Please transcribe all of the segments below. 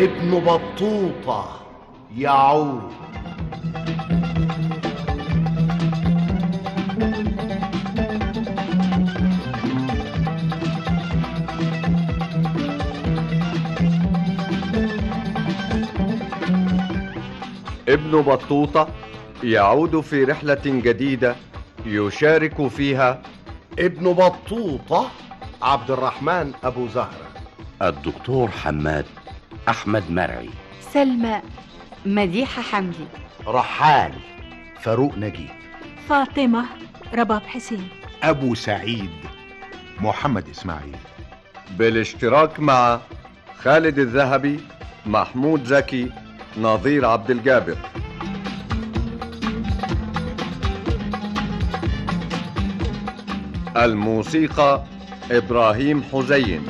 ابن بطوطة يعود. ابن بطوطة يعود في رحلة جديدة يشارك فيها ابن بطوطة عبد الرحمن أبو زهرة. الدكتور حماد أحمد مرعي. سلمى مديحة حمدي. رحال فاروق نجيب. فاطمة رباب حسين. أبو سعيد محمد إسماعيل. بالاشتراك مع خالد الذهبي محمود زكي نظير عبد الجابر. الموسيقى إبراهيم حزين.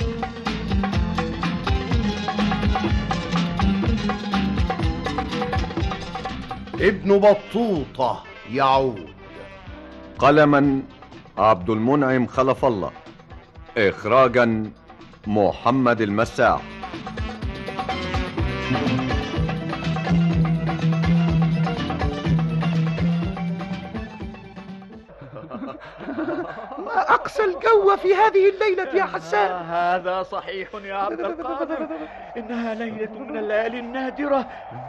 ابن بطوطة يعود. قلما عبد المنعم خلف الله. إخراجا محمد المساح. الجو في هذه الليلة يا حسان. آه هذا صحيح يا عبد القادر. إنها ليلة من الليالي النادرة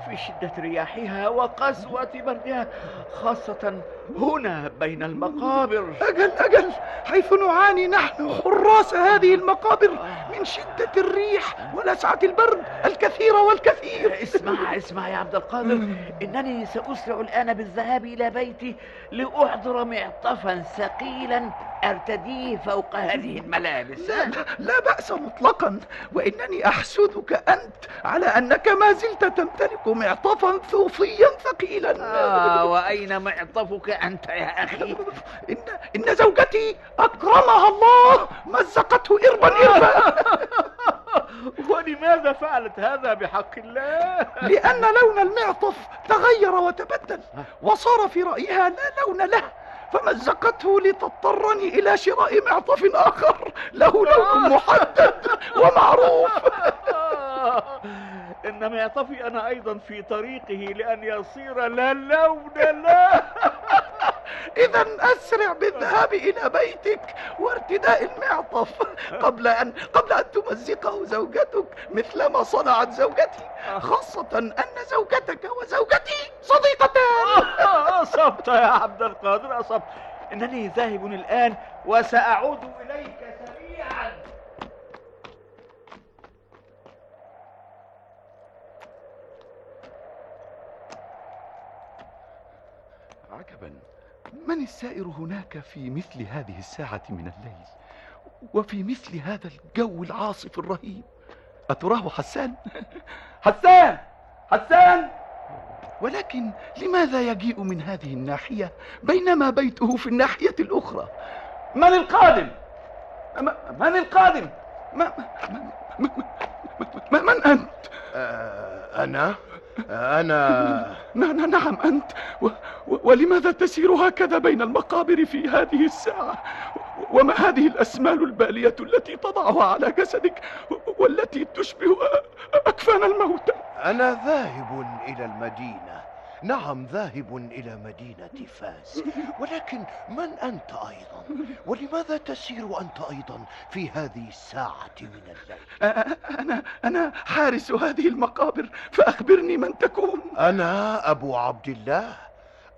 في شدة رياحها وقسوة بردها خاصة هنا بين المقابر. أجل أجل حيث نعاني نحن حراس هذه المقابر من شدة الريح ولسعة البرد الكثير والكثير. اسمع اسمع يا عبد القادر. إنني سأسرع الآن بالذهاب إلى بيتي لأحضر معطفا ثقيلا أرتديه فوق هذه الملابس. لا, لا بأس مطلقا وإنني أحسدك أنت على أنك ما زلت تمتلك معطفا ثوصيا ثقيلا. آه وأين معطفك أنت يا أخي؟ إن, إن زوجتي أكرمها الله مزقته إربا إربا. ولماذا فعلت هذا بحق الله؟ لأن لون المعطف تغير وتبدل وصار في رأيها لا لون له. فمزقته لتضطرني إلى شراء معطف آخر له لون محدد ومعروف. إن معطفي أنا أيضا في طريقه لأن يصير لا. لون له إذا أسرع بالذهاب إلى بيتك وارتداء المعطف قبل أن قبل أن تمزقه زوجتك مثلما صنعت زوجتي خاصة أن زوجتك وزوجتي صديقتان. أصبت يا عبد القادر أصبت. إنني ذاهب الآن وسأعود إليك سريعا. عجبا. من السائر هناك في مثل هذه الساعة من الليل؟ وفي مثل هذا الجو العاصف الرهيب. أتراه حسان؟ حسان! حسان! ولكن لماذا يجيء من هذه الناحية بينما بيته في الناحية الأخرى؟ من القادم؟ من القادم؟ ما ما ما من أنت؟ أنا؟ أنا نعم أنت. و... و... ولماذا تسير هكذا بين المقابر في هذه الساعة؟ وما هذه الأسمال البالية التي تضعها على جسدك والتي تشبه أكفان الموتى أنا ذاهب إلى المدينة. نعم ذاهب إلى مدينة فاس. ولكن من أنت أيضا؟ ولماذا تسير أنت أيضا في هذه الساعة من الليل؟ أنا أنا حارس هذه المقابر فأخبرني من تكون أنا أبو عبد الله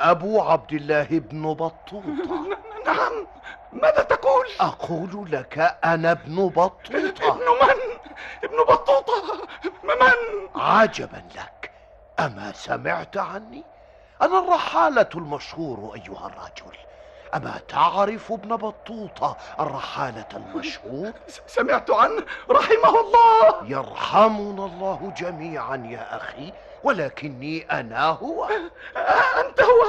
أبو عبد الله ابن بطوطة. نعم ماذا تقول؟ أقول لك أنا ابن بطوطة. ابن من؟ ابن بطوطة من؟ عجبا لك. أما سمعت عني؟ أنا الرحالة المشهور أيها الرجل. أما تعرف ابن بطوطة الرحالة المشهور؟ سمعت عنه رحمه الله. يرحمنا الله جميعا يا أخي ولكني أنا هو. أنت هو.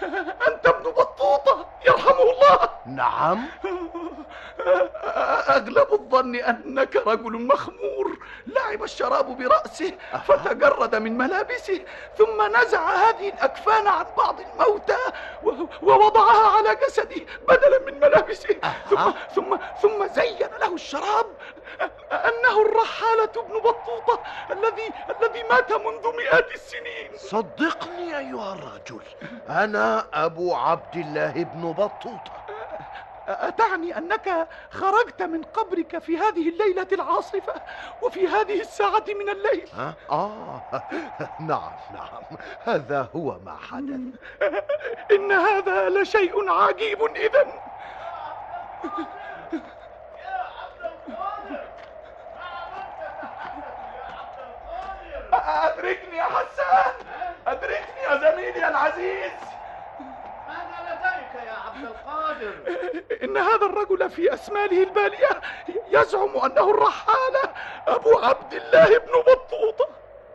أنت ابن بطوطة يرحمه الله. نعم. أغلب الظن أنك رجل مخمور. لعب الشراب برأسه فتجرد من ملابسه ثم نزع هذه الأكفان عن بعض الموتى ووضعها على جسده بدلا من ملابسه. ثم ثم ثم زين له الشراب أنه الرحالة ابن بطوطة الذي الذي مات منذ مئات السنين. صدقني أيها الرجل أنا أبو عبد الله بن بطوطة. أتعني أنك خرجت من قبرك في هذه الليلة العاصفة وفي هذه الساعة من الليل. ها؟ آه. نعم نعم. هذا هو ما حدث. إن هذا لشيء عجيب إذا أدركني يا حسان. أدركني يا زميلي العزيز. عبد القادر إن هذا الرجل في أسماله البالية يزعم أنه الرحالة أبو عبد الله بن بطوطة.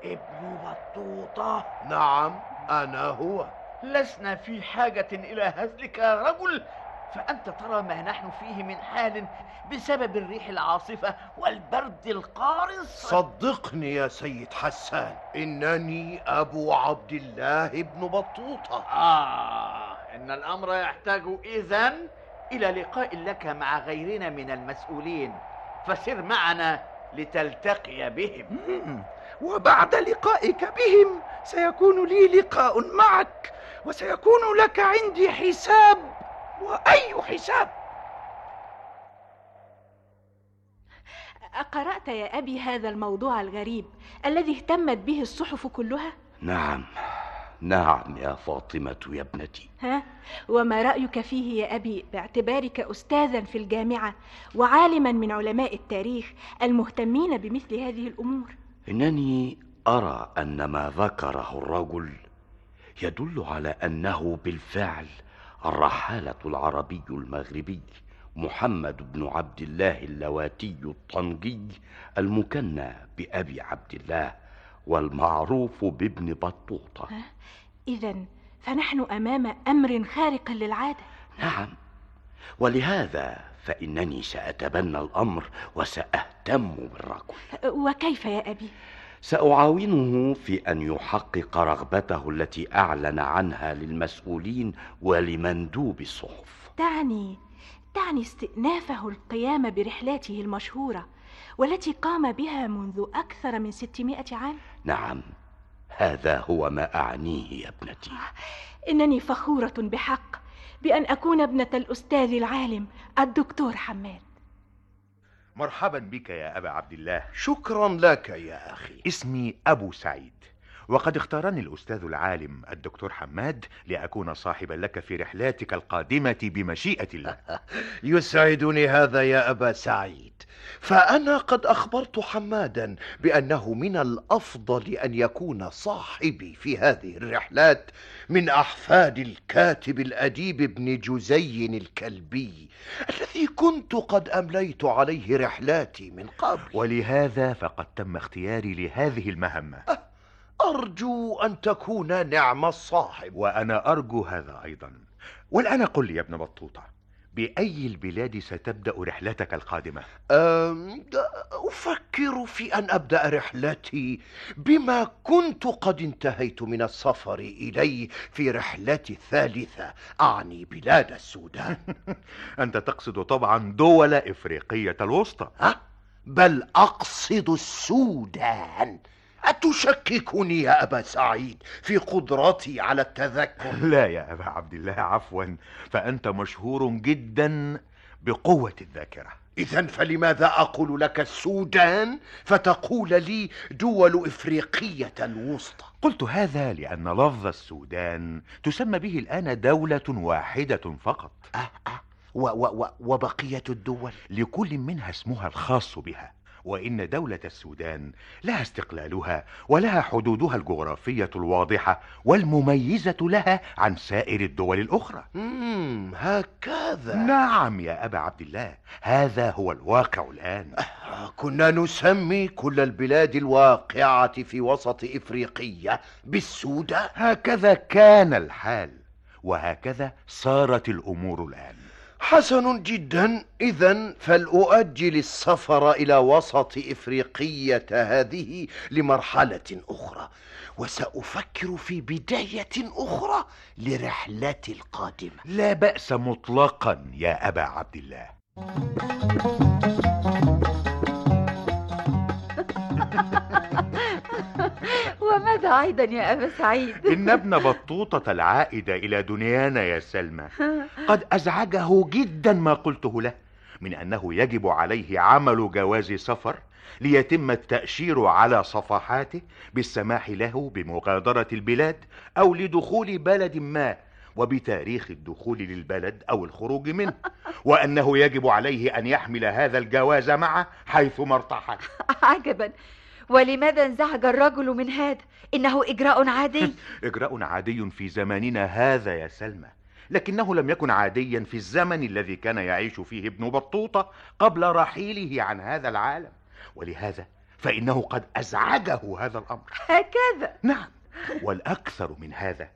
ابن بطوطة؟ نعم أنا هو. لسنا في حاجة إلى هزلك يا رجل فأنت ترى ما نحن فيه من حال بسبب الريح العاصفة والبرد القارص. صدقني يا سيد حسان إنني أبو عبد الله بن بطوطة. آه. إن الأمر يحتاج إذن إلى لقاء لك مع غيرنا من المسؤولين. فسر معنا لتلتقي بهم. وبعد لقائك بهم سيكون لي لقاء معك وسيكون لك عندي حساب. وأي حساب؟ قرأت يا أبي هذا الموضوع الغريب الذي اهتمت به الصحف كلها؟ نعم. نعم يا فاطمة يا ابنتي ها؟ وما رأيك فيه يا أبي باعتبارك أستاذا في الجامعة وعالما من علماء التاريخ المهتمين بمثل هذه الأمور؟ إنني أرى أن ما ذكره الرجل يدل على أنه بالفعل الرحالة العربي المغربي محمد بن عبد الله اللواتي الطنجي المكنى بأبي عبد الله والمعروف بابن بطوطة. إذا فنحن أمام أمر خارق للعادة. نعم. ولهذا فإنني سأتبنى الأمر وسأهتم بالرجل وكيف يا أبي؟ سأعاونه في أن يحقق رغبته التي أعلن عنها للمسؤولين ولمندوب الصحف. تعني تعني استئنافه القيام برحلاته المشهورة. والتي قام بها منذ أكثر من ستمائة عام؟ نعم هذا هو ما أعنيه يا ابنتي. إنني فخورة بحق بأن أكون ابنة الأستاذ العالم الدكتور حماد. مرحبا بك يا أبا عبد الله. شكرا لك يا أخي. اسمي أبو سعيد. وقد اختارني الأستاذ العالم الدكتور حماد لأكون صاحبا لك في رحلاتك القادمة بمشيئة الله. يسعدني هذا يا أبا سعيد. فأنا قد أخبرت حمادا بأنه من الأفضل أن يكون صاحبي في هذه الرحلات من أحفاد الكاتب الأديب ابن جزي الكلبي الذي كنت قد أمليت عليه رحلاتي من قبل. ولهذا فقد تم اختياري لهذه المهمة. أرجو أن تكون نعم الصاحب. وأنا أرجو هذا أيضا. والآن قل لي يا ابن بطوطة بأي البلاد ستبدأ رحلتك القادمة؟ أفكر في أن أبدأ رحلتي بما كنت قد انتهيت من السفر إليه في رحلتي الثالثة. أعني بلاد السودان. أنت تقصد طبعا دول إفريقية الوسطى. ها؟ بل أقصد السودان. أتشككني يا أبا سعيد في قدرتي على التذكر؟ لا يا أبا عبد الله عفوا. فأنت مشهور جدا بقوة الذاكرة. إذا فلماذا أقول لك السودان فتقول لي دول إفريقية الوسطى؟ قلت هذا لأن لفظ السودان تسمى به الآن دولة واحدة فقط. أه أه. و و و وبقية الدول؟ لكل منها اسمها الخاص بها. وإن دولة السودان لها استقلالها ولها حدودها الجغرافية الواضحة والمميزة لها عن سائر الدول الأخرى. مم هكذا. نعم يا أبا عبد الله هذا هو الواقع الآن. أه كنا نسمي كل البلاد الواقعة في وسط إفريقية بالسودان. هكذا كان الحال وهكذا صارت الأمور الآن. حسن جدا. إذا فلأؤجل السفر إلى وسط إفريقية هذه لمرحلة أخرى. وسأفكر في بداية أخرى لرحلتي القادمة. لا بأس مطلقا يا أبا عبد الله. أيضا يا أبا سعيد. إن ابن بطوطة العائد إلى دنيانا يا سلمى. قد أزعجه جدا ما قلته له من أنه يجب عليه عمل جواز سفر ليتم التأشير على صفحاته بالسماح له بمغادرة البلاد أو لدخول بلد ما وبتاريخ الدخول للبلد أو الخروج منه وأنه يجب عليه أن يحمل هذا الجواز معه حيثما ارتحل. عجبا. ولماذا انزعج الرجل من هذا؟ إنه إجراء عادي. إجراء عادي في زماننا هذا يا سلمى. لكنه لم يكن عاديا في الزمن الذي كان يعيش فيه ابن بطوطة قبل رحيله عن هذا العالم. ولهذا فإنه قد أزعجه هذا الأمر. هكذا. نعم. والأكثر من هذا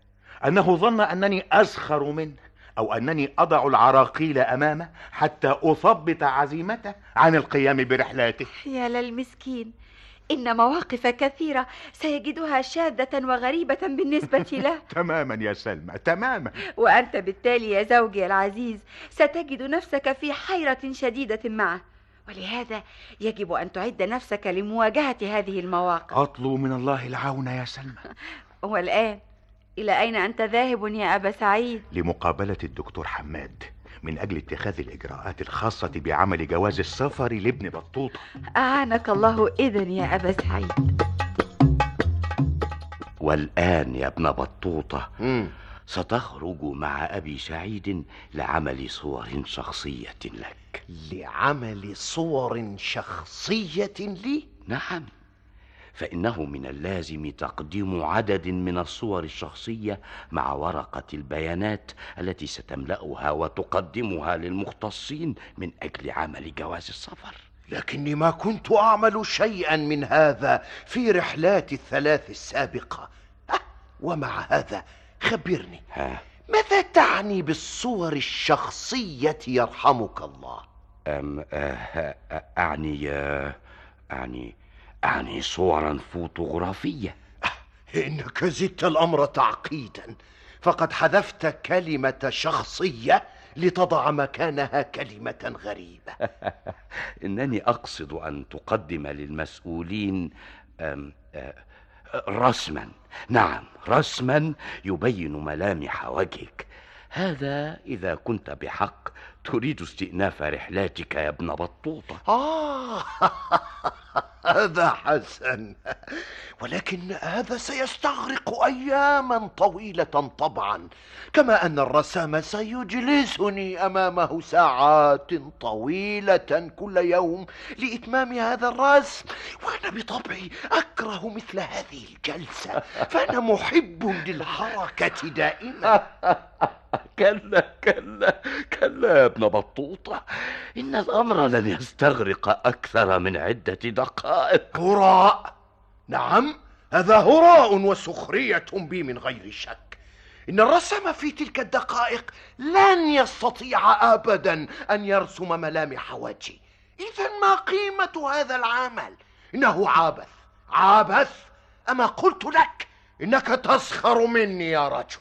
أنه ظن أنني أسخر منه أو أنني أضع العراقيل أمامه حتى أثبط عزيمته عن القيام برحلاته. يا للمسكين. إن مواقف كثيرة سيجدها شاذة وغريبة بالنسبة له. تماما يا سلمى تماما. وأنت بالتالي يا زوجي العزيز ستجد نفسك في حيرة شديدة معه. ولهذا يجب أن تعد نفسك لمواجهة هذه المواقف. أطلب من الله العون يا سلمى. والآن إلى أين أنت ذاهب يا أبا سعيد؟ لمقابلة الدكتور حماد. من أجل اتخاذ الإجراءات الخاصة بعمل جواز السفر لابن بطوطة. أعانك الله إذن يا أبا سعيد. والآن يا ابن بطوطة مم. ستخرج مع أبي سعيد لعمل صور شخصية لك. لعمل صور شخصية لي؟ نعم. فإنه من اللازم تقديم عدد من الصور الشخصية مع ورقة البيانات التي ستملأها وتقدمها للمختصين من أجل عمل جواز السفر. لكني ما كنت أعمل شيئا من هذا في رحلاتي الثلاث السابقة. أه، ومع هذا خبرني. ها. ماذا تعني بالصور الشخصية يرحمك الله؟ أم آه آه، أعني آه، أعني أعني صورا فوتوغرافية. إنك زدت الأمر تعقيدا. فقد حذفت كلمة شخصية لتضع مكانها كلمة غريبة. إنني أقصد أن تقدم للمسؤولين أم آه، رسما. نعم رسما يبين ملامح وجهك. هذا إذا كنت بحق تريد استئناف رحلاتك يا ابن بطوطة. آه. هذا حسن. ولكن هذا سيستغرق أياما طويلة طبعا. كما أن الرسام سيجلسني أمامه ساعات طويلة كل يوم لإتمام هذا الرسم. وأنا بطبعي أكره مثل هذه الجلسة. فأنا محب للحركة دائما. كلا كلا كلا يا ابن بطوطة. إن الأمر لن يستغرق أكثر من عدة دقائق. هراء نعم هذا هراء وسخرية بي من غير شك. إن الرسم في تلك الدقائق لن يستطيع أبدا أن يرسم ملامح وجهي. إذا ما قيمة هذا العمل؟ إنه عبث عبث أما قلت لك إنك تسخر مني يا رجل.